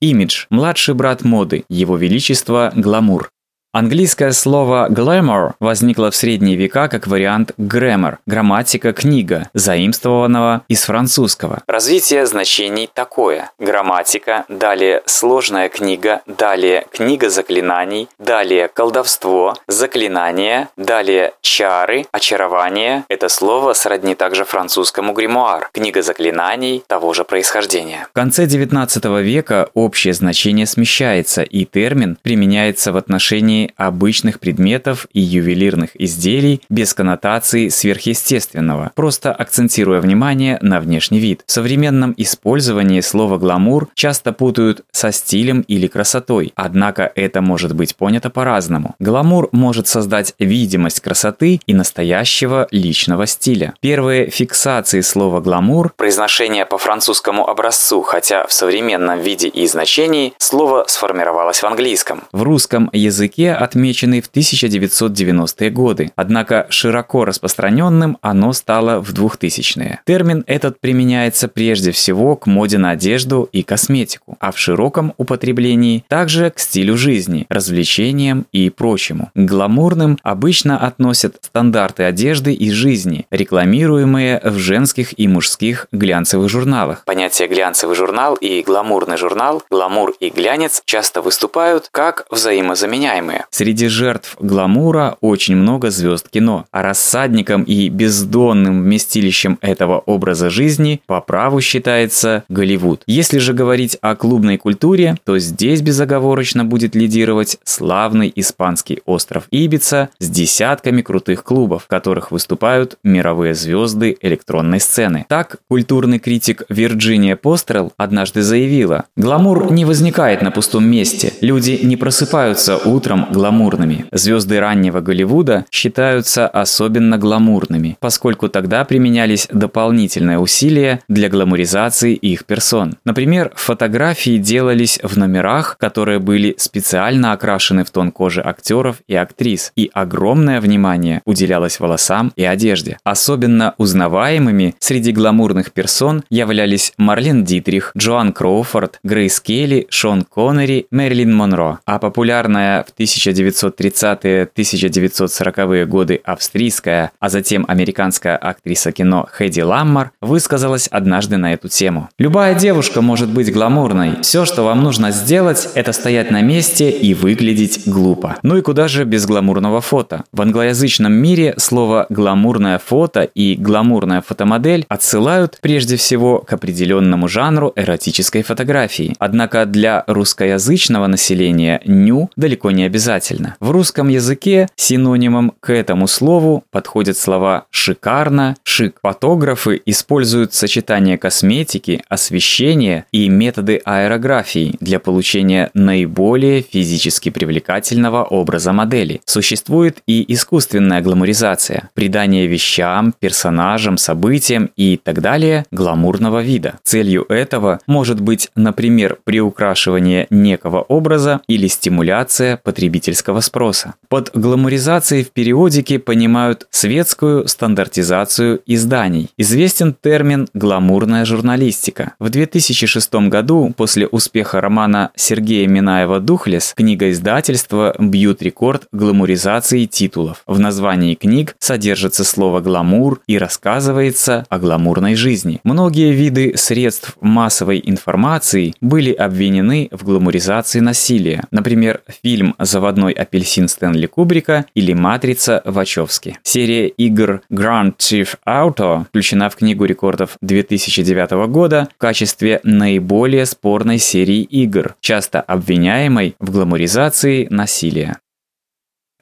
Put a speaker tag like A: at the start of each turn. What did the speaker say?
A: Имидж – младший брат моды, его величество – гламур. Английское слово glamour возникло в средние века как вариант grammar – грамматика, книга, заимствованного из французского. Развитие значений такое. Грамматика, далее сложная книга, далее книга заклинаний, далее колдовство, заклинание, далее чары, очарование. Это слово сродни также французскому гримуар – книга заклинаний того же происхождения. В конце XIX века общее значение смещается, и термин применяется в отношении описании обычных предметов и ювелирных изделий без коннотации сверхъестественного, просто акцентируя внимание на внешний вид. В современном использовании слова «гламур» часто путают со стилем или красотой, однако это может быть понято по-разному. Гламур может создать видимость красоты и настоящего личного стиля. Первые фиксации слова «гламур» – произношение по французскому образцу, хотя в современном виде и значении слово сформировалось в английском. В русском языке отмеченный в 1990-е годы, однако широко распространенным оно стало в 2000-е. Термин этот применяется прежде всего к моде на одежду и косметику, а в широком употреблении также к стилю жизни, развлечениям и прочему. К гламурным обычно относят стандарты одежды и жизни, рекламируемые в женских и мужских глянцевых журналах. Понятие глянцевый журнал и гламурный журнал, гламур и глянец часто выступают как взаимозаменяемые. Среди жертв гламура очень много звезд кино, а рассадником и бездонным вместилищем этого образа жизни по праву считается Голливуд. Если же говорить о клубной культуре, то здесь безоговорочно будет лидировать славный испанский остров Ибица с десятками крутых клубов, в которых выступают мировые звезды электронной сцены. Так, культурный критик Вирджиния Пострел однажды заявила, «Гламур не возникает на пустом месте. Люди не просыпаются утром гламурными. Звезды раннего Голливуда считаются особенно гламурными, поскольку тогда применялись дополнительные усилия для гламуризации их персон. Например, фотографии делались в номерах, которые были специально окрашены в тон кожи актеров и актрис, и огромное внимание уделялось волосам и одежде. Особенно узнаваемыми среди гламурных персон являлись Марлен Дитрих, Джоан Кроуфорд, Грейс Келли, Шон Коннери, Мэрилин Монро, а популярная в 1000 1930-1940-е годы австрийская, а затем американская актриса кино Хэдди Ламмар высказалась однажды на эту тему. «Любая девушка может быть гламурной. Все, что вам нужно сделать, это стоять на месте и выглядеть глупо». Ну и куда же без гламурного фото? В англоязычном мире слово «гламурное фото» и «гламурная фотомодель» отсылают прежде всего к определенному жанру эротической фотографии. Однако для русскоязычного населения «ню» далеко не обязательно обязательно. В русском языке синонимом к этому слову подходят слова «шикарно», «шик». Фотографы используют сочетание косметики, освещения и методы аэрографии для получения наиболее физически привлекательного образа модели. Существует и искусственная гламуризация, придание вещам, персонажам, событиям и так далее гламурного вида. Целью этого может быть, например, приукрашивание некого образа или стимуляция потребительского потребительского спроса. Под гламуризацией в периодике понимают светскую стандартизацию изданий. Известен термин «гламурная журналистика». В 2006 году, после успеха романа Сергея Минаева «Духлес», книга издательства бьют рекорд гламуризации титулов. В названии книг содержится слово «гламур» и рассказывается о гламурной жизни. Многие виды средств массовой информации были обвинены в гламуризации насилия. Например, фильм «Заводной «Заводной апельсин» Стэнли Кубрика или «Матрица» Вачовски. Серия игр Grand Theft Auto включена в Книгу рекордов 2009 года в качестве наиболее спорной серии игр, часто обвиняемой в гламуризации насилия.